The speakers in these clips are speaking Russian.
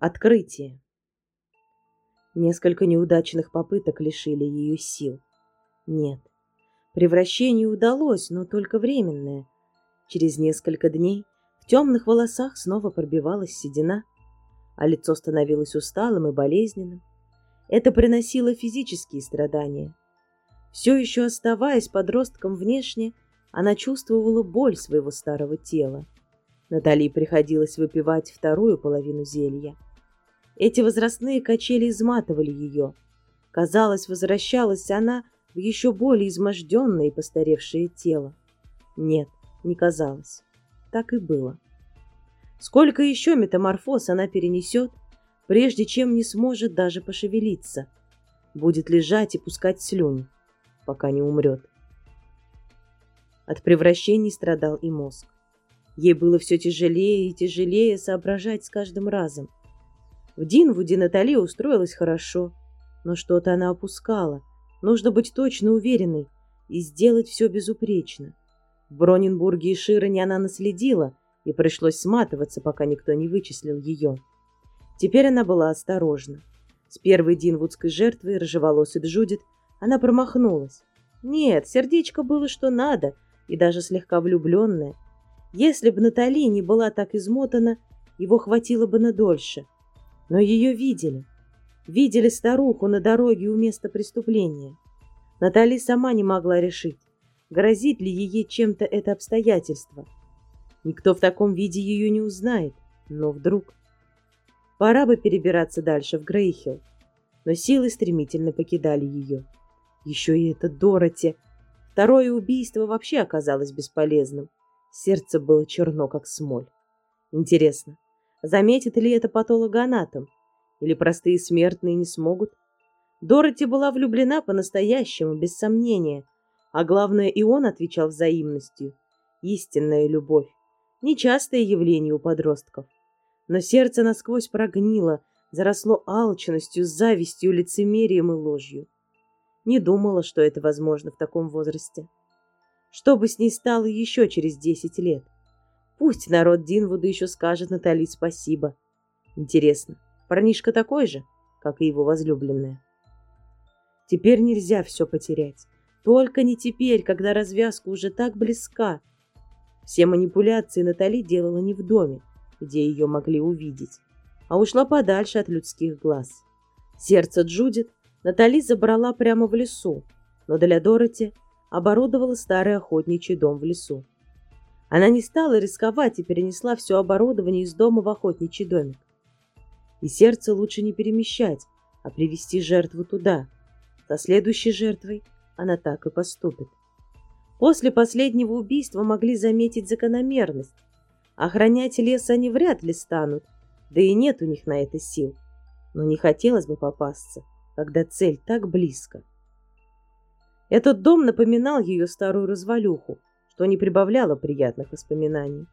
Открытие. Несколько неудачных попыток лишили ее сил. Нет, превращение удалось, но только временное. Через несколько дней в темных волосах снова пробивалась седина, а лицо становилось усталым и болезненным. Это приносило физические страдания. Все еще оставаясь подростком внешне, она чувствовала боль своего старого тела. Натали приходилось выпивать вторую половину зелья – эти возрастные качели изматывали ее. Казалось, возвращалась она в еще более изможденное и постаревшее тело. Нет, не казалось. Так и было. Сколько еще метаморфоз она перенесет, прежде чем не сможет даже пошевелиться. Будет лежать и пускать слюни, пока не умрет. От превращений страдал и мозг. Ей было все тяжелее и тяжелее соображать с каждым разом. В Динвуде Натали устроилась хорошо, но что-то она опускала. Нужно быть точно уверенной и сделать все безупречно. В Броненбурге и Широне она наследила, и пришлось сматываться, пока никто не вычислил ее. Теперь она была осторожна. С первой динвудской жертвой, рыжеволосый Джудит, она промахнулась. Нет, сердечко было что надо, и даже слегка влюбленное. Если бы Натали не была так измотана, его хватило бы на дольше — но ее видели. Видели старуху на дороге у места преступления. Натали сама не могла решить, грозит ли ей чем-то это обстоятельство. Никто в таком виде ее не узнает, но вдруг... Пора бы перебираться дальше в Грейхилл, но силы стремительно покидали ее. Еще и это Дороти. Второе убийство вообще оказалось бесполезным. Сердце было черно, как смоль. Интересно, Заметит ли это патологоанатом? Или простые смертные не смогут? Дороти была влюблена по-настоящему, без сомнения. А главное, и он отвечал взаимностью. Истинная любовь. Нечастое явление у подростков. Но сердце насквозь прогнило, заросло алчностью, завистью, лицемерием и ложью. Не думала, что это возможно в таком возрасте. Что бы с ней стало еще через десять лет? Пусть народ Динвуда еще скажет Натали спасибо. Интересно, парнишка такой же, как и его возлюбленная? Теперь нельзя все потерять. Только не теперь, когда развязка уже так близка. Все манипуляции Натали делала не в доме, где ее могли увидеть, а ушла подальше от людских глаз. Сердце Джудит Натали забрала прямо в лесу, но для Дороти оборудовала старый охотничий дом в лесу. Она не стала рисковать и перенесла все оборудование из дома в охотничий домик. И сердце лучше не перемещать, а привести жертву туда. Со следующей жертвой она так и поступит. После последнего убийства могли заметить закономерность. Охранять лес они вряд ли станут, да и нет у них на это сил. Но не хотелось бы попасться, когда цель так близко. Этот дом напоминал ее старую развалюху, что не прибавляло приятных воспоминаний.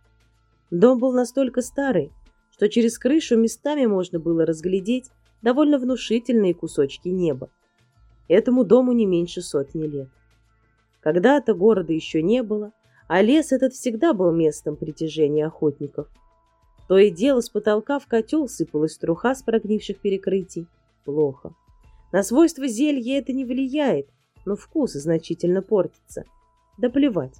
Дом был настолько старый, что через крышу местами можно было разглядеть довольно внушительные кусочки неба. Этому дому не меньше сотни лет. Когда-то города еще не было, а лес этот всегда был местом притяжения охотников. То и дело с потолка в котел сыпалась труха с прогнивших перекрытий. Плохо. На свойства зелья это не влияет, но вкус значительно портится. Да плевать.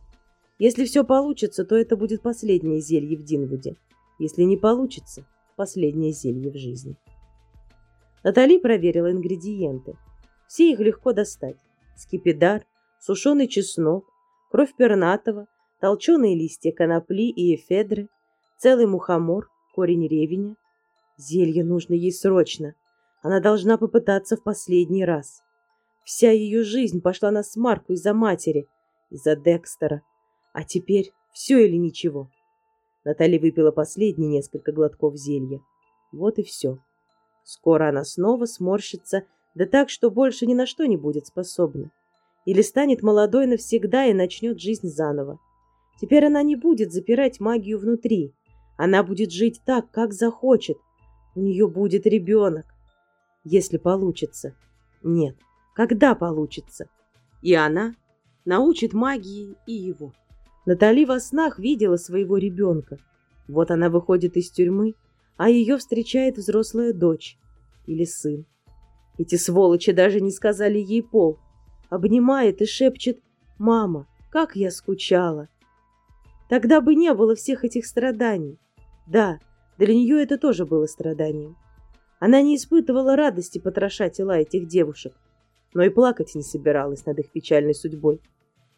Если все получится, то это будет последнее зелье в Динвуде. Если не получится, последнее зелье в жизни. Натали проверила ингредиенты. Все их легко достать. Скипидар, сушеный чеснок, кровь пернатого, толченые листья конопли и эфедры, целый мухомор, корень ревеня. Зелье нужно ей срочно. Она должна попытаться в последний раз. Вся ее жизнь пошла на смарку из-за матери, из-за Декстера, а теперь все или ничего. Наталья выпила последние несколько глотков зелья. Вот и все. Скоро она снова сморщится, да так, что больше ни на что не будет способна. Или станет молодой навсегда и начнет жизнь заново. Теперь она не будет запирать магию внутри. Она будет жить так, как захочет. У нее будет ребенок. Если получится. Нет, когда получится. И она научит магии и его. Натали во снах видела своего ребенка. Вот она выходит из тюрьмы, а ее встречает взрослая дочь или сын. Эти сволочи даже не сказали ей пол. Обнимает и шепчет «Мама, как я скучала!» Тогда бы не было всех этих страданий. Да, для нее это тоже было страданием. Она не испытывала радости потроша тела этих девушек, но и плакать не собиралась над их печальной судьбой.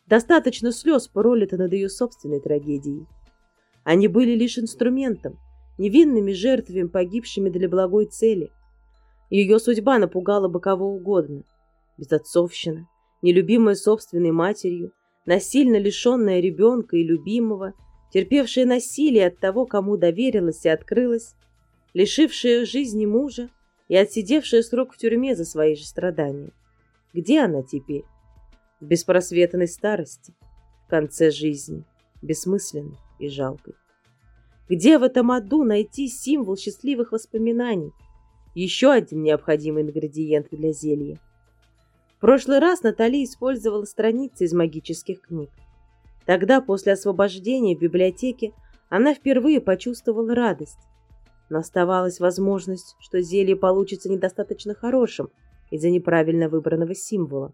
Достаточно слез пролито над ее собственной трагедией. Они были лишь инструментом, невинными жертвами, погибшими для благой цели. Ее судьба напугала бы кого угодно. Безотцовщина, нелюбимая собственной матерью, насильно лишенная ребенка и любимого, терпевшая насилие от того, кому доверилась и открылась, лишившая жизни мужа и отсидевшая срок в тюрьме за свои же страдания. Где она теперь? В беспросветной старости, в конце жизни, бессмысленной и жалкой. Где в этом аду найти символ счастливых воспоминаний? Еще один необходимый ингредиент для зелья. В прошлый раз Натали использовала страницы из магических книг. Тогда, после освобождения в библиотеке, она впервые почувствовала радость. Но оставалась возможность, что зелье получится недостаточно хорошим из-за неправильно выбранного символа.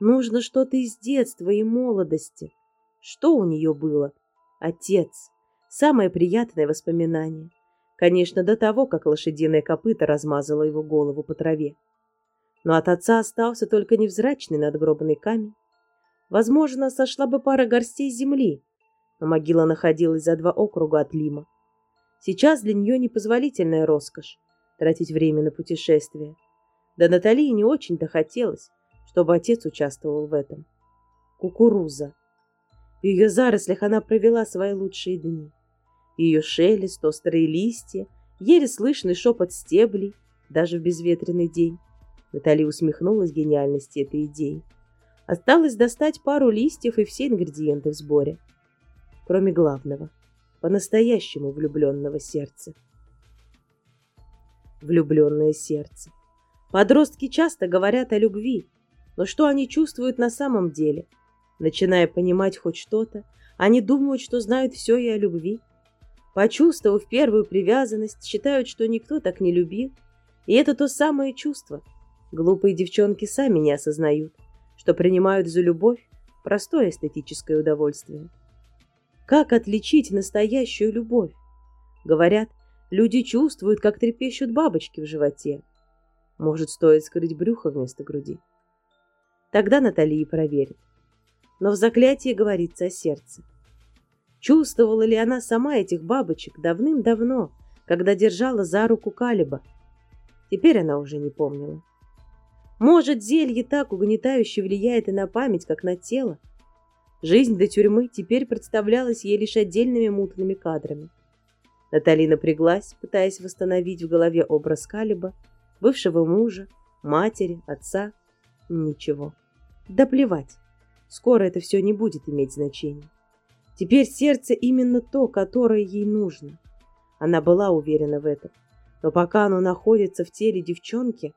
Нужно что-то из детства и молодости. Что у нее было? Отец. Самое приятное воспоминание. Конечно, до того, как лошадиное копыто размазало его голову по траве но от отца остался только невзрачный надгробный камень. Возможно, сошла бы пара горстей земли, но могила находилась за два округа от Лима. Сейчас для нее непозволительная роскошь тратить время на путешествие. Да Наталье не очень-то хотелось, чтобы отец участвовал в этом. Кукуруза. В ее зарослях она провела свои лучшие дни. Ее шелест, острые листья, еле слышный шепот стеблей, даже в безветренный день. Наталья усмехнулась гениальности этой идеи. Осталось достать пару листьев и все ингредиенты в сборе. Кроме главного, по-настоящему влюбленного сердца. Влюбленное сердце. Подростки часто говорят о любви, но что они чувствуют на самом деле? Начиная понимать хоть что-то, они думают, что знают все и о любви. Почувствовав первую привязанность, считают, что никто так не любил, и это то самое чувство, Глупые девчонки сами не осознают, что принимают за любовь простое эстетическое удовольствие. Как отличить настоящую любовь? Говорят, люди чувствуют, как трепещут бабочки в животе. Может, стоит скрыть брюхо вместо груди? Тогда Наталья проверит. Но в заклятии говорится о сердце. Чувствовала ли она сама этих бабочек давным-давно, когда держала за руку Калиба? Теперь она уже не помнила. Может, зелье так угнетающе влияет и на память, как на тело? Жизнь до тюрьмы теперь представлялась ей лишь отдельными мутными кадрами. Натали напряглась, пытаясь восстановить в голове образ Калиба, бывшего мужа, матери, отца. Ничего. Да плевать. Скоро это все не будет иметь значения. Теперь сердце именно то, которое ей нужно. Она была уверена в этом. Но пока оно находится в теле девчонки,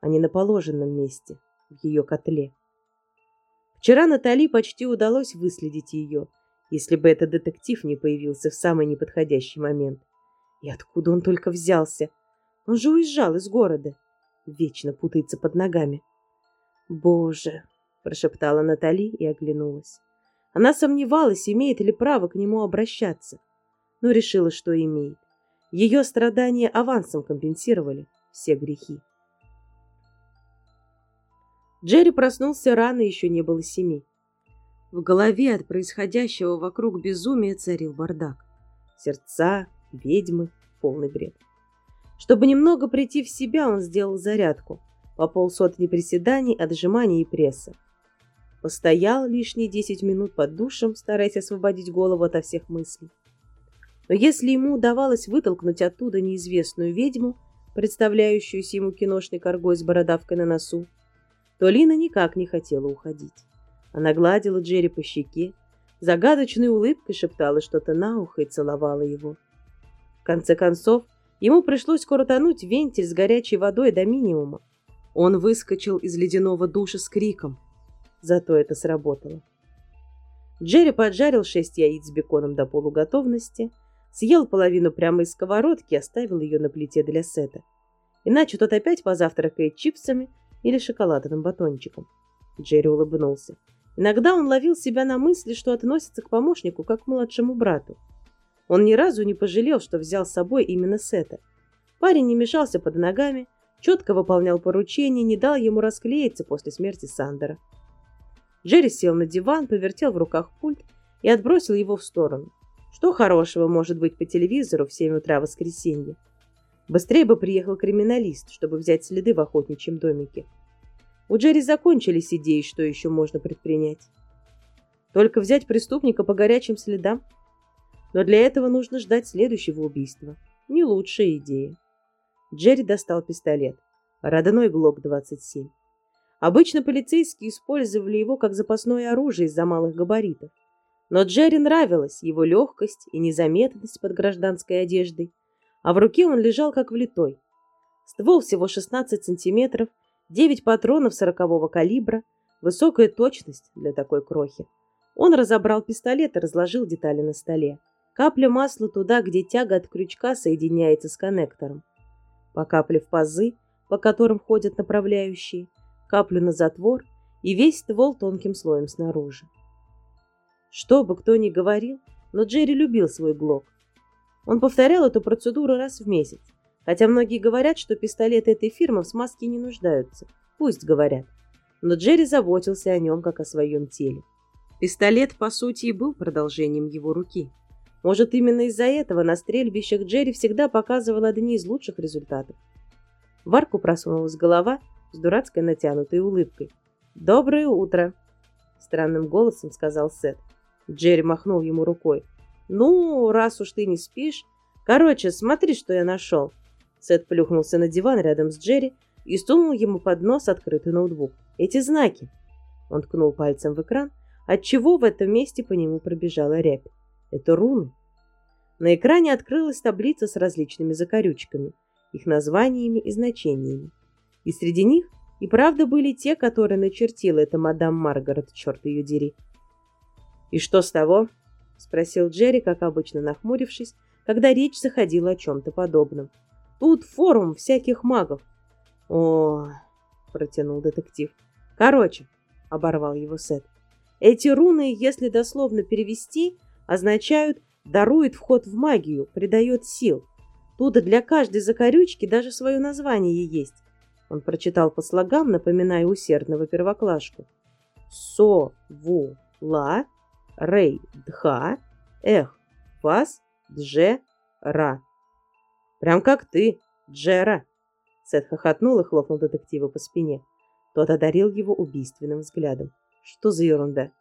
а не на положенном месте, в ее котле. Вчера Натали почти удалось выследить ее, если бы этот детектив не появился в самый неподходящий момент. И откуда он только взялся? Он же уезжал из города. Вечно путается под ногами. «Боже!» – прошептала Натали и оглянулась. Она сомневалась, имеет ли право к нему обращаться, но решила, что имеет. Ее страдания авансом компенсировали все грехи. Джерри проснулся рано, еще не было семи. В голове от происходящего вокруг безумия царил бардак. Сердца, ведьмы, полный бред. Чтобы немного прийти в себя, он сделал зарядку. По полсотни приседаний, отжиманий и пресса. Постоял лишние десять минут под душем, стараясь освободить голову ото всех мыслей. Но если ему удавалось вытолкнуть оттуда неизвестную ведьму, представляющуюся ему киношной коргой с бородавкой на носу, то Лина никак не хотела уходить. Она гладила Джерри по щеке, загадочной улыбкой шептала что-то на ухо и целовала его. В конце концов, ему пришлось коротануть вентиль с горячей водой до минимума. Он выскочил из ледяного душа с криком. Зато это сработало. Джерри поджарил шесть яиц с беконом до полуготовности, съел половину прямо из сковородки и оставил ее на плите для Сета. Иначе тот опять позавтракает чипсами или шоколадным батончиком. Джерри улыбнулся. Иногда он ловил себя на мысли, что относится к помощнику как к младшему брату. Он ни разу не пожалел, что взял с собой именно Сета. Парень не мешался под ногами, четко выполнял поручения, не дал ему расклеиться после смерти Сандера. Джерри сел на диван, повертел в руках пульт и отбросил его в сторону. Что хорошего может быть по телевизору в 7 утра воскресенья? Быстрее бы приехал криминалист, чтобы взять следы в охотничьем домике. У Джерри закончились идеи, что еще можно предпринять. Только взять преступника по горячим следам. Но для этого нужно ждать следующего убийства. Не лучшая идея. Джерри достал пистолет. Родной ГЛОК-27. Обычно полицейские использовали его как запасное оружие из-за малых габаритов. Но Джерри нравилась его легкость и незаметность под гражданской одеждой, а в руке он лежал как влитой. Ствол всего 16 сантиметров, 9 патронов сорокового калибра, высокая точность для такой крохи. Он разобрал пистолет и разложил детали на столе. Капля масла туда, где тяга от крючка соединяется с коннектором по капле в пазы, по которым ходят направляющие, каплю на затвор и весь ствол тонким слоем снаружи. Что бы кто ни говорил, но Джерри любил свой глок. Он повторял эту процедуру раз в месяц, хотя многие говорят, что пистолеты этой фирмы в смазке не нуждаются. Пусть говорят. Но Джерри заботился о нем, как о своем теле. Пистолет, по сути, и был продолжением его руки. Может, именно из-за этого на стрельбищах Джерри всегда показывал одни из лучших результатов. В арку просунулась голова с дурацкой натянутой улыбкой. «Доброе утро!» — странным голосом сказал Сет. Джерри махнул ему рукой. «Ну, раз уж ты не спишь... Короче, смотри, что я нашел!» Сет плюхнулся на диван рядом с Джерри и стунул ему под нос открытый ноутбук. «Эти знаки!» Он ткнул пальцем в экран, отчего в этом месте по нему пробежала рябь. Это руны. На экране открылась таблица с различными закорючками, их названиями и значениями. И среди них и правда были те, которые начертила эта мадам Маргарет, черт ее дери. «И что с того?» — спросил Джерри, как обычно нахмурившись, когда речь заходила о чем-то подобном. «Тут форум всяких магов». «О!» — протянул детектив. «Короче», — оборвал его Сет, — «эти руны, если дословно перевести, означают «дарует вход в магию, придает сил». Тут для каждой закорючки даже свое название есть. Он прочитал по слогам, напоминая усердного первоклашку. Со, ву, ла, рей, дха, эх, вас, дже, ра. Прям как ты, Джера. Сет хохотнул и хлопнул детектива по спине. Тот одарил его убийственным взглядом. Что за ерунда?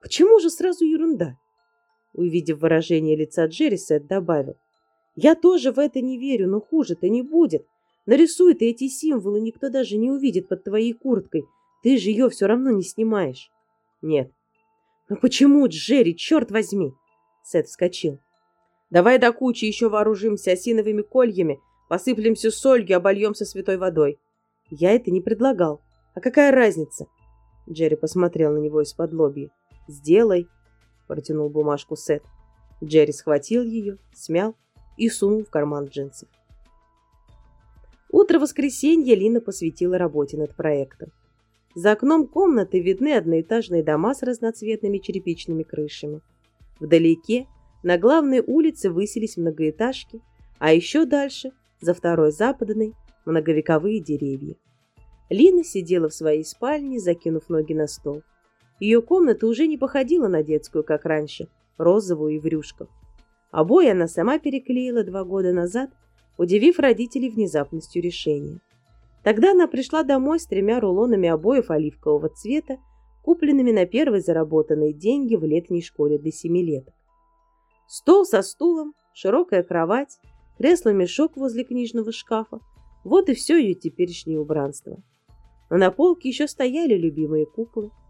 Почему же сразу ерунда? Увидев выражение лица Джерри, Сет добавил. «Я тоже в это не верю, но хуже-то не будет. Нарисуй ты эти символы, никто даже не увидит под твоей курткой. Ты же ее все равно не снимаешь». «Нет». «Но почему, Джерри, черт возьми?» Сет вскочил. «Давай до кучи еще вооружимся осиновыми кольями, посыплемся солью, обольемся святой водой». «Я это не предлагал. А какая разница?» Джерри посмотрел на него из-под лобья. «Сделай», протянул бумажку Сет. Джерри схватил ее, смял и сунул в карман джинсов. Утро воскресенья Лина посвятила работе над проектом. За окном комнаты видны одноэтажные дома с разноцветными черепичными крышами. Вдалеке на главной улице высились многоэтажки, а еще дальше, за второй западной, многовековые деревья. Лина сидела в своей спальне, закинув ноги на стол. Ее комната уже не походила на детскую, как раньше, розовую и в рюшках. Обои она сама переклеила два года назад, удивив родителей внезапностью решения. Тогда она пришла домой с тремя рулонами обоев оливкового цвета, купленными на первые заработанные деньги в летней школе для семилеток. Стол со стулом, широкая кровать, кресло-мешок возле книжного шкафа – вот и все ее теперешнее убранство. Но на полке еще стояли любимые куклы –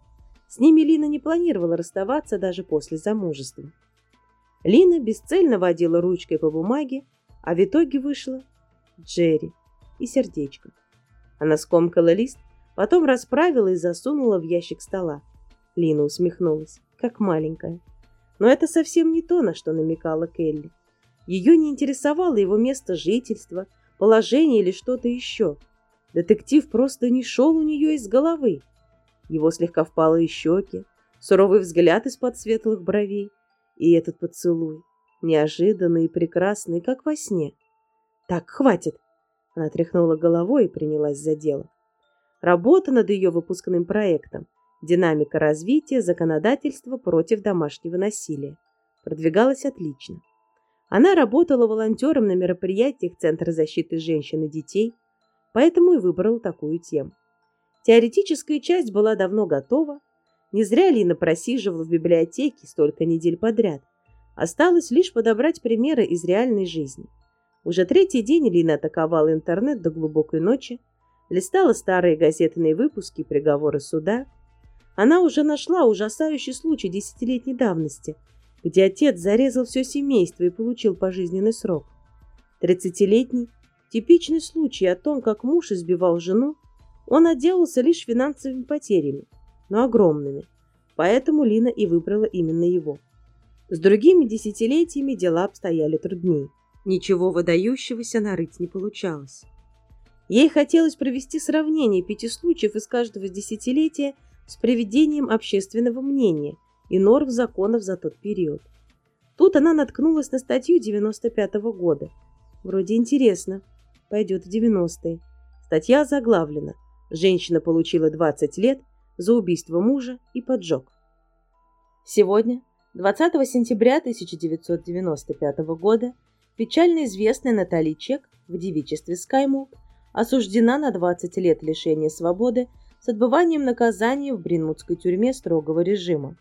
с ними Лина не планировала расставаться даже после замужества. Лина бесцельно водила ручкой по бумаге, а в итоге вышла Джерри и сердечко. Она скомкала лист, потом расправила и засунула в ящик стола. Лина усмехнулась, как маленькая. Но это совсем не то, на что намекала Келли. Ее не интересовало его место жительства, положение или что-то еще. Детектив просто не шел у нее из головы. Его слегка впалые щеки, суровый взгляд из-под светлых бровей и этот поцелуй, неожиданный и прекрасный, как во сне. «Так, хватит!» Она тряхнула головой и принялась за дело. Работа над ее выпускным проектом «Динамика развития законодательства против домашнего насилия» продвигалась отлично. Она работала волонтером на мероприятиях Центра защиты женщин и детей, поэтому и выбрала такую тему. Теоретическая часть была давно готова. Не зря Лина просиживала в библиотеке столько недель подряд. Осталось лишь подобрать примеры из реальной жизни. Уже третий день Лина атаковала интернет до глубокой ночи, листала старые газетные выпуски приговоры суда. Она уже нашла ужасающий случай десятилетней давности – где отец зарезал все семейство и получил пожизненный срок. Тридцатилетний, типичный случай о том, как муж избивал жену, он отделался лишь финансовыми потерями, но огромными, поэтому Лина и выбрала именно его. С другими десятилетиями дела обстояли труднее. Ничего выдающегося нарыть не получалось. Ей хотелось провести сравнение пяти случаев из каждого десятилетия с приведением общественного мнения – и норм законов за тот период. Тут она наткнулась на статью 95 -го года. Вроде интересно. Пойдет в 90-е. Статья заглавлена. Женщина получила 20 лет за убийство мужа и поджог. Сегодня, 20 сентября 1995 года, печально известная Натали Чек в девичестве Скаймолк осуждена на 20 лет лишения свободы с отбыванием наказания в Бринмутской тюрьме строгого режима.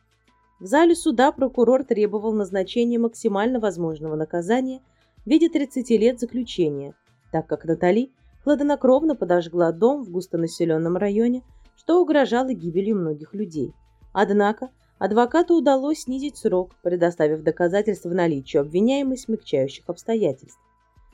В зале суда прокурор требовал назначения максимально возможного наказания в виде 30 лет заключения, так как Натали хладнокровно подожгла дом в густонаселенном районе, что угрожало гибелью многих людей. Однако адвокату удалось снизить срок, предоставив доказательства наличия обвиняемой смягчающих обстоятельств.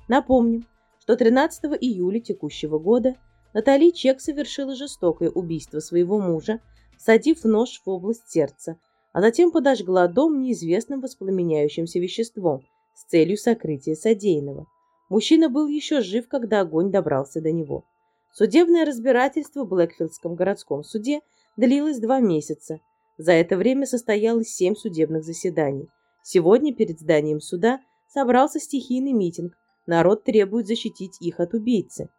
Напомним, что 13 июля текущего года Натали Чек совершила жестокое убийство своего мужа, всадив нож в область сердца – а затем подожгла дом неизвестным воспламеняющимся веществом с целью сокрытия содеянного. Мужчина был еще жив, когда огонь добрался до него. Судебное разбирательство в Блэкфилдском городском суде длилось два месяца. За это время состоялось семь судебных заседаний. Сегодня перед зданием суда собрался стихийный митинг. Народ требует защитить их от убийцы.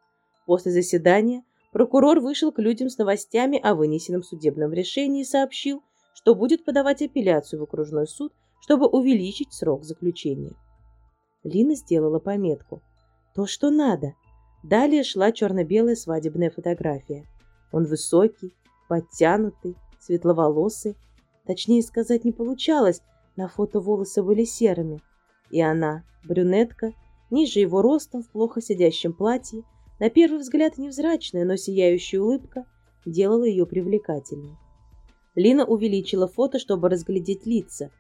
После заседания прокурор вышел к людям с новостями о вынесенном судебном решении и сообщил, что будет подавать апелляцию в окружной суд, чтобы увеличить срок заключения. Лина сделала пометку. То, что надо. Далее шла черно-белая свадебная фотография. Он высокий, подтянутый, светловолосый. Точнее сказать не получалось, на фото волосы были серыми. И она, брюнетка, ниже его ростом, в плохо сидящем платье, на первый взгляд невзрачная, но сияющая улыбка делала ее привлекательной. Лина увеличила фото, чтобы разглядеть лица,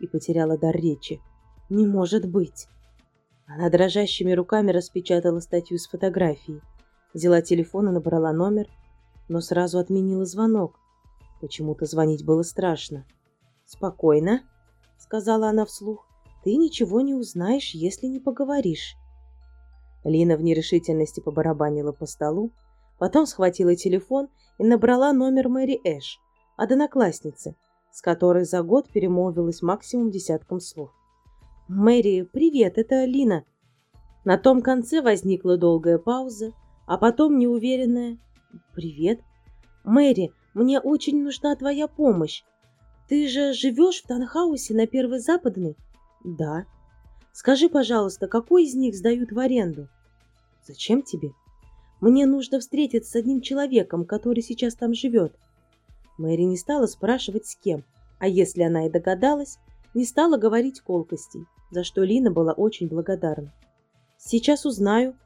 и потеряла дар речи. «Не может быть!» Она дрожащими руками распечатала статью с фотографией, взяла телефон и набрала номер, но сразу отменила звонок. Почему-то звонить было страшно. «Спокойно», — сказала она вслух, — «ты ничего не узнаешь, если не поговоришь». Лина в нерешительности побарабанила по столу, потом схватила телефон и набрала номер Мэри Эш, одноклассницы, с которой за год перемолвилась максимум десятком слов. «Мэри, привет, это Лина». На том конце возникла долгая пауза, а потом неуверенная «Привет». «Мэри, мне очень нужна твоя помощь. Ты же живешь в Танхаусе на Первой Западной?» «Да». «Скажи, пожалуйста, какой из них сдают в аренду?» «Зачем тебе?» «Мне нужно встретиться с одним человеком, который сейчас там живет. Мэри не стала спрашивать с кем, а если она и догадалась, не стала говорить колкостей, за что Лина была очень благодарна. «Сейчас узнаю».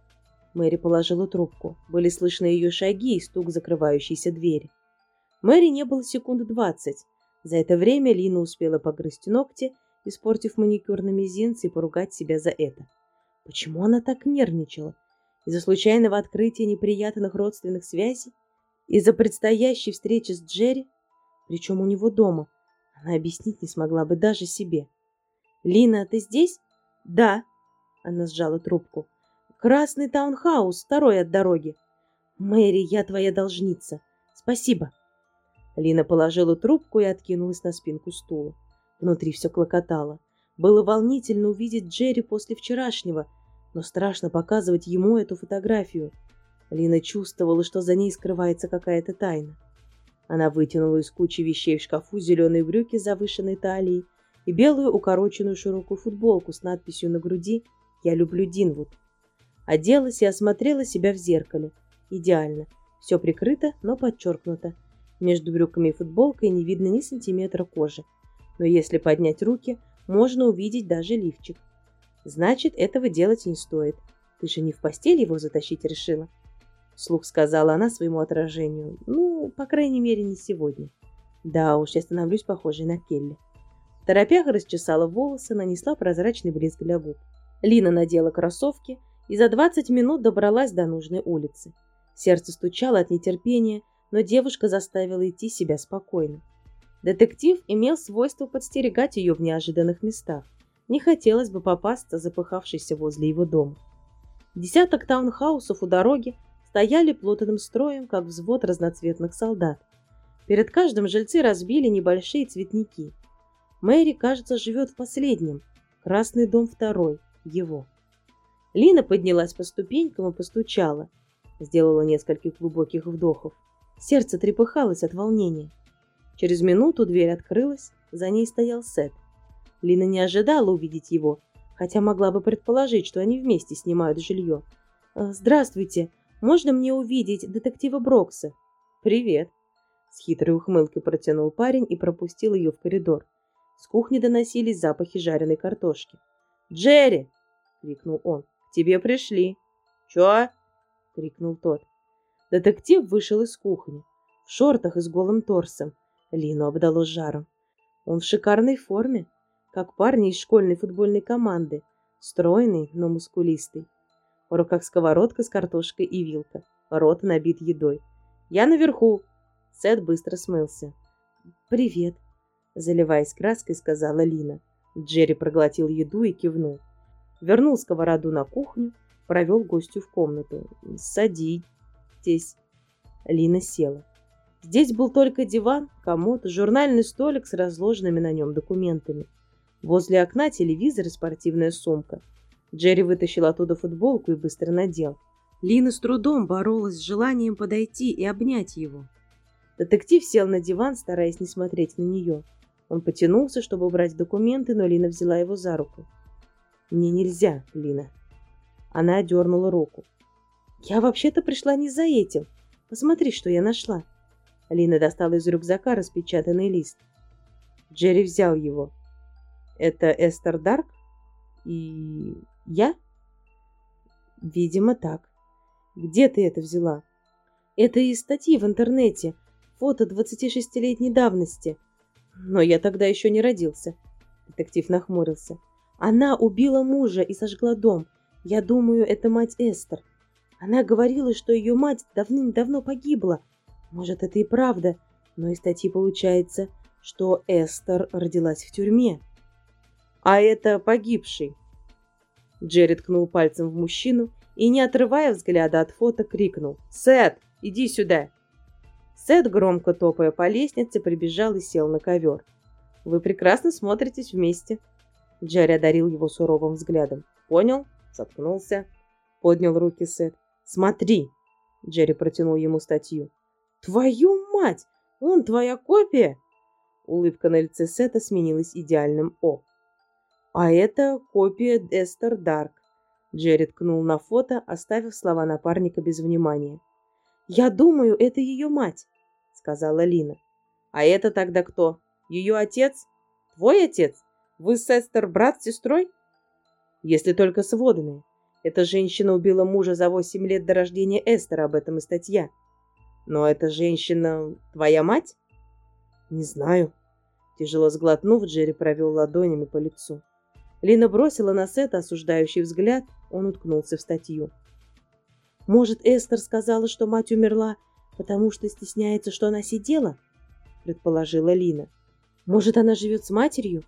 Мэри положила трубку. Были слышны ее шаги и стук закрывающейся двери. Мэри не было секунд двадцать. За это время Лина успела погрызть ногти, испортив маникюр на мизинце и поругать себя за это. Почему она так нервничала? Из-за случайного открытия неприятных родственных связей? Из-за предстоящей встречи с Джерри, причем у него дома, она объяснить не смогла бы даже себе. «Лина, ты здесь?» «Да». Она сжала трубку. «Красный таунхаус, второй от дороги». «Мэри, я твоя должница. Спасибо». Лина положила трубку и откинулась на спинку стула. Внутри все клокотало. Было волнительно увидеть Джерри после вчерашнего, но страшно показывать ему эту фотографию. Лина чувствовала, что за ней скрывается какая-то тайна. Она вытянула из кучи вещей в шкафу зеленые брюки с завышенной талией и белую укороченную широкую футболку с надписью на груди «Я люблю Динвуд». Оделась и осмотрела себя в зеркале. Идеально. Все прикрыто, но подчеркнуто. Между брюками и футболкой не видно ни сантиметра кожи. Но если поднять руки, можно увидеть даже лифчик. Значит, этого делать не стоит. Ты же не в постель его затащить решила? Слух сказала она своему отражению. Ну, по крайней мере, не сегодня. Да уж, я становлюсь похожей на Келли. Торопяха расчесала волосы, нанесла прозрачный блеск для губ. Лина надела кроссовки и за 20 минут добралась до нужной улицы. Сердце стучало от нетерпения, но девушка заставила идти себя спокойно. Детектив имел свойство подстерегать ее в неожиданных местах. Не хотелось бы попасться запыхавшейся возле его дома. Десяток таунхаусов у дороги стояли плотным строем, как взвод разноцветных солдат. Перед каждым жильцы разбили небольшие цветники. Мэри, кажется, живет в последнем. Красный дом второй, его. Лина поднялась по ступенькам и постучала. Сделала несколько глубоких вдохов. Сердце трепыхалось от волнения. Через минуту дверь открылась, за ней стоял Сет. Лина не ожидала увидеть его, хотя могла бы предположить, что они вместе снимают жилье. «Э, «Здравствуйте, можно мне увидеть детектива Брокса?» «Привет!» С хитрой ухмылкой протянул парень и пропустил ее в коридор. С кухни доносились запахи жареной картошки. «Джерри!» — крикнул он. «К тебе пришли!» «Чё?» — крикнул тот. Детектив вышел из кухни, в шортах и с голым торсом. Лину обдало жаром. Он в шикарной форме, как парни из школьной футбольной команды, стройный, но мускулистый. В руках сковородка с картошкой и вилка. Рот набит едой. «Я наверху!» Сет быстро смылся. «Привет!» Заливаясь краской, сказала Лина. Джерри проглотил еду и кивнул. Вернул сковороду на кухню, провел гостю в комнату. «Садитесь!» Лина села. Здесь был только диван, комод, журнальный столик с разложенными на нем документами. Возле окна телевизор и спортивная сумка – Джерри вытащил оттуда футболку и быстро надел. Лина с трудом боролась с желанием подойти и обнять его. Детектив сел на диван, стараясь не смотреть на нее. Он потянулся, чтобы убрать документы, но Лина взяла его за руку. «Мне нельзя, Лина». Она дернула руку. «Я вообще-то пришла не за этим. Посмотри, что я нашла». Лина достала из рюкзака распечатанный лист. Джерри взял его. «Это Эстер Дарк?» И я? Видимо, так. Где ты это взяла? Это из статьи в интернете. Фото 26-летней давности. Но я тогда еще не родился. Детектив нахмурился. Она убила мужа и сожгла дом. Я думаю, это мать Эстер. Она говорила, что ее мать давным-давно погибла. Может, это и правда, но из статьи получается, что Эстер родилась в тюрьме. А это погибший, Джерри ткнул пальцем в мужчину и, не отрывая взгляда от фото, крикнул «Сет, иди сюда!». Сет, громко топая по лестнице, прибежал и сел на ковер. «Вы прекрасно смотритесь вместе». Джерри одарил его суровым взглядом. «Понял?» Заткнулся. Поднял руки Сет. «Смотри!» Джерри протянул ему статью. «Твою мать! Он твоя копия!» Улыбка на лице Сета сменилась идеальным «О». А это копия Эстер Дарк. Джерри ткнул на фото, оставив слова напарника без внимания. «Я думаю, это ее мать», — сказала Лина. «А это тогда кто? Ее отец? Твой отец? Вы с Эстер брат с сестрой?» «Если только сводные. Эта женщина убила мужа за восемь лет до рождения Эстера, об этом и статья. Но эта женщина твоя мать?» «Не знаю». Тяжело сглотнув, Джерри провел ладонями по лицу. Лина бросила на Сета осуждающий взгляд, он уткнулся в статью. «Может, Эстер сказала, что мать умерла, потому что стесняется, что она сидела?» – предположила Лина. «Может, она живет с матерью?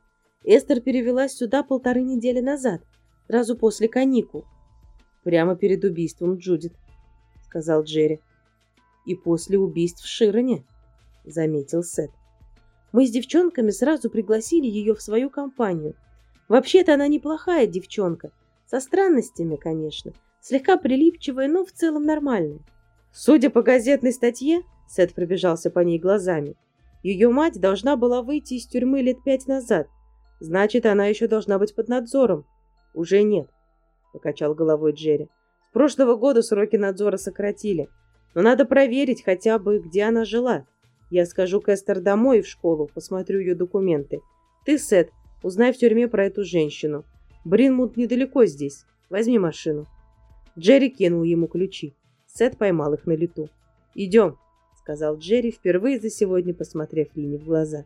Эстер перевелась сюда полторы недели назад. сразу после каникул. Прямо перед убийством Джудит, сказал Джерри. И после убийств в Широне, заметил Сет. Мы с девчонками сразу пригласили ее в свою компанию. Вообще-то она неплохая девчонка, со странностями, конечно, слегка прилипчивая, но в целом нормальная. Судя по газетной статье, Сет пробежался по ней глазами, ее мать должна была выйти из тюрьмы лет пять назад. Значит, она еще должна быть под надзором. Уже нет, покачал головой Джерри. С прошлого года сроки надзора сократили. Но надо проверить хотя бы, где она жила. Я скажу Кэстер домой в школу, посмотрю ее документы. Ты, Сет, узнай в тюрьме про эту женщину. Бринмут недалеко здесь. Возьми машину. Джерри кинул ему ключи. Сет поймал их на лету. «Идем», — сказал Джерри, впервые за сегодня посмотрев Лине в глаза.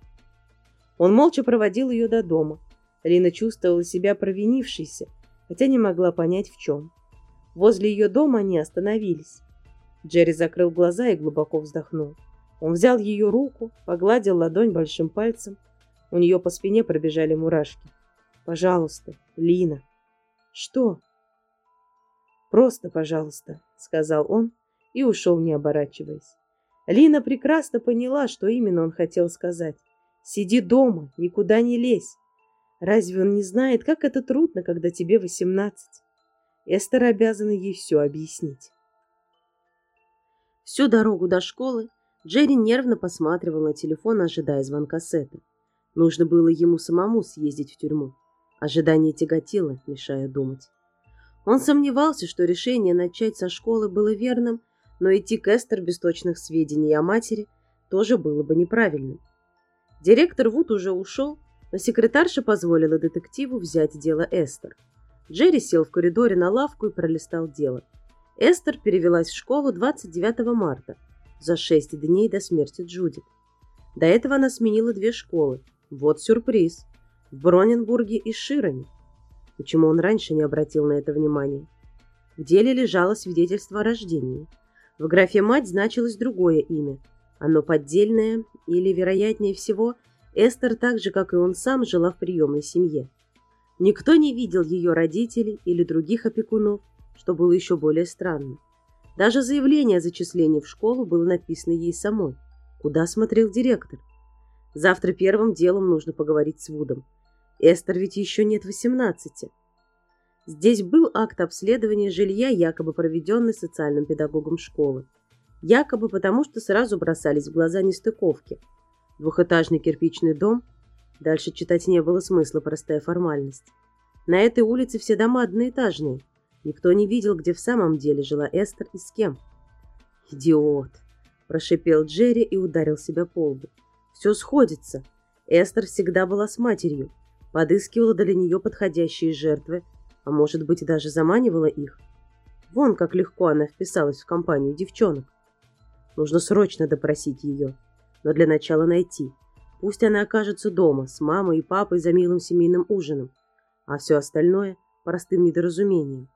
Он молча проводил ее до дома. Лина чувствовала себя провинившейся, хотя не могла понять, в чем. Возле ее дома они остановились. Джерри закрыл глаза и глубоко вздохнул. Он взял ее руку, погладил ладонь большим пальцем. У нее по спине пробежали мурашки. «Пожалуйста, Лина». «Что?» «Просто, пожалуйста», — сказал он и ушел, не оборачиваясь. Лина прекрасно поняла, что именно он хотел сказать. «Сиди дома, никуда не лезь». Разве он не знает, как это трудно, когда тебе восемнадцать? Эстер обязана ей все объяснить. Всю дорогу до школы Джерри нервно посматривал на телефон, ожидая звонка Сета. Нужно было ему самому съездить в тюрьму. Ожидание тяготило, мешая думать. Он сомневался, что решение начать со школы было верным, но идти к Эстер без точных сведений о матери тоже было бы неправильным. Директор Вуд уже ушел, но секретарша позволила детективу взять дело Эстер. Джерри сел в коридоре на лавку и пролистал дело. Эстер перевелась в школу 29 марта, за шесть дней до смерти Джудит. До этого она сменила две школы. Вот сюрприз. В Броненбурге и Широне. Почему он раньше не обратил на это внимания? В деле лежало свидетельство о рождении. В графе «мать» значилось другое имя. Оно поддельное, или, вероятнее всего, Эстер так же, как и он сам, жила в приемной семье. Никто не видел ее родителей или других опекунов, что было еще более странно. Даже заявление о зачислении в школу было написано ей самой. Куда смотрел директор? Завтра первым делом нужно поговорить с Вудом. Эстер ведь еще нет восемнадцати. Здесь был акт обследования жилья, якобы проведенный социальным педагогом школы. Якобы потому, что сразу бросались в глаза нестыковки. Двухэтажный кирпичный дом. Дальше читать не было смысла, простая формальность. На этой улице все дома одноэтажные. Никто не видел, где в самом деле жила Эстер и с кем. «Идиот!» – прошипел Джерри и ударил себя по лбу. «Все сходится. Эстер всегда была с матерью подыскивала для нее подходящие жертвы, а может быть даже заманивала их. Вон как легко она вписалась в компанию девчонок. Нужно срочно допросить ее, но для начала найти. Пусть она окажется дома с мамой и папой за милым семейным ужином, а все остальное – простым недоразумением.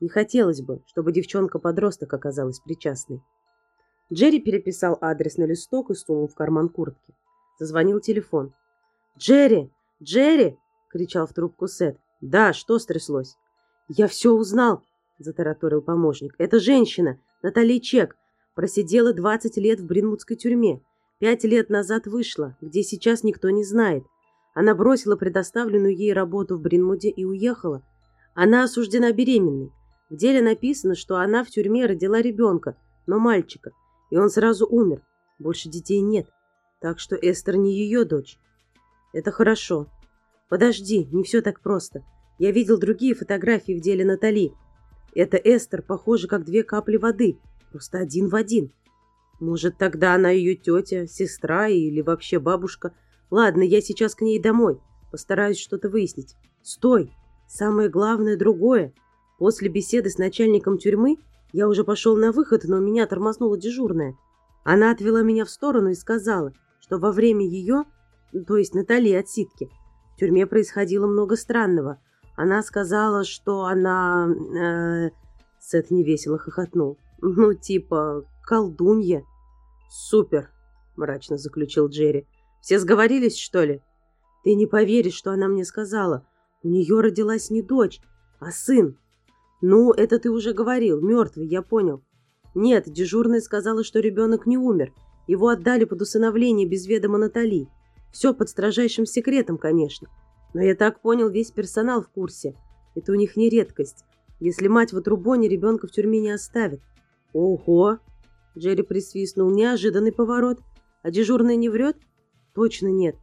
Не хотелось бы, чтобы девчонка-подросток оказалась причастной. Джерри переписал адрес на листок и сунул в карман куртки. Зазвонил телефон. «Джерри! «Джерри!» — кричал в трубку Сет. «Да, что стряслось?» «Я все узнал!» — затараторил помощник. «Это женщина, Натали Чек, просидела 20 лет в Бринмутской тюрьме. Пять лет назад вышла, где сейчас никто не знает. Она бросила предоставленную ей работу в Бринмуде и уехала. Она осуждена беременной. В деле написано, что она в тюрьме родила ребенка, но мальчика, и он сразу умер. Больше детей нет. Так что Эстер не ее дочь. Это хорошо. Подожди, не все так просто. Я видел другие фотографии в деле Натали. Это Эстер, похоже, как две капли воды. Просто один в один. Может, тогда она ее тетя, сестра или вообще бабушка. Ладно, я сейчас к ней домой. Постараюсь что-то выяснить. Стой! Самое главное другое. После беседы с начальником тюрьмы я уже пошел на выход, но меня тормознула дежурная. Она отвела меня в сторону и сказала, что во время ее то есть Натали отсидки. В тюрьме происходило много странного. Она сказала, что она... Э, Сет невесело хохотнул. Ну, типа, колдунья. Супер, мрачно заключил Джерри. Все сговорились, что ли? Ты не поверишь, что она мне сказала. У нее родилась не дочь, А сын? Ну, это ты уже говорил, мертвый, я понял. Нет, дежурная сказала, что ребенок не умер. Его отдали под усыновление без ведома Натали. Все под строжайшим секретом, конечно. Но я так понял, весь персонал в курсе. Это у них не редкость. Если мать в отрубоне, ребенка в тюрьме не оставит. Ого! Джерри присвистнул. Неожиданный поворот. А дежурная не врет? Точно нет.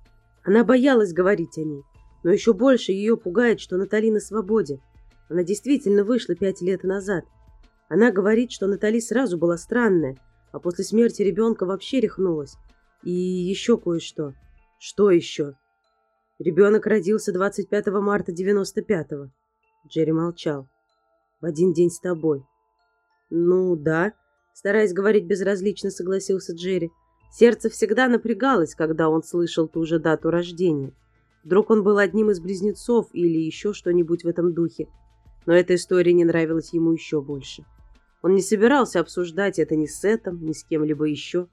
Она боялась говорить о ней. Но еще больше ее пугает, что Натали на свободе. Она действительно вышла пять лет назад. Она говорит, что Натали сразу была странная, а после смерти ребенка вообще рехнулась. И еще кое-что. Что еще? Ребенок родился 25 марта 95-го. Джерри молчал. В один день с тобой. Ну, да. Стараясь говорить безразлично, согласился Джерри. Сердце всегда напрягалось, когда он слышал ту же дату рождения. Вдруг он был одним из близнецов или еще что-нибудь в этом духе. Но эта история не нравилась ему еще больше. Он не собирался обсуждать это ни с Сетом, ни с кем-либо еще.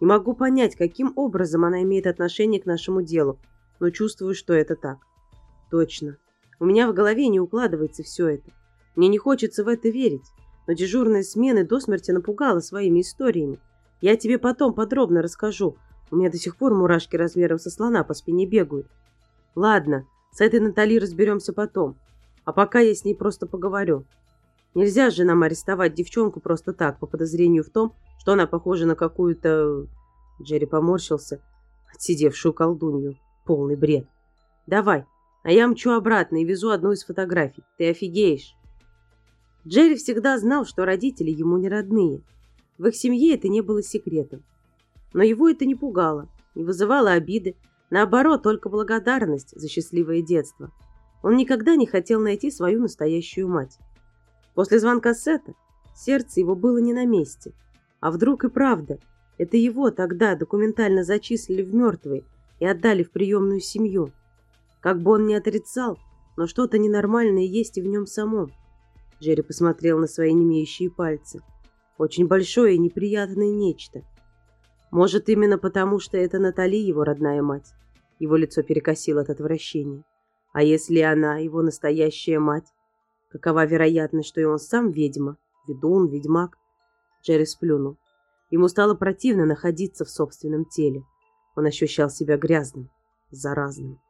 Не могу понять, каким образом она имеет отношение к нашему делу, но чувствую, что это так. Точно. У меня в голове не укладывается все это. Мне не хочется в это верить, но дежурная смена до смерти напугала своими историями. Я тебе потом подробно расскажу. У меня до сих пор мурашки размером со слона по спине бегают. Ладно, с этой Натали разберемся потом. А пока я с ней просто поговорю. Нельзя же нам арестовать девчонку просто так, по подозрению в том, что она похожа на какую-то... Джерри поморщился. Отсидевшую колдунью. Полный бред. Давай, а я мчу обратно и везу одну из фотографий. Ты офигеешь. Джерри всегда знал, что родители ему не родные. В их семье это не было секретом. Но его это не пугало, не вызывало обиды, наоборот, только благодарность за счастливое детство. Он никогда не хотел найти свою настоящую мать. После звонка Сета сердце его было не на месте. А вдруг и правда, это его тогда документально зачислили в мертвые и отдали в приемную семью. Как бы он ни отрицал, но что-то ненормальное есть и в нем самом. Джерри посмотрел на свои немеющие пальцы. Очень большое и неприятное нечто. Может, именно потому, что это Натали, его родная мать. Его лицо перекосило от отвращения. А если она его настоящая мать? Какова вероятность, что и он сам ведьма, ведун, ведьмак? Джерри сплюнул. Ему стало противно находиться в собственном теле. Он ощущал себя грязным, заразным.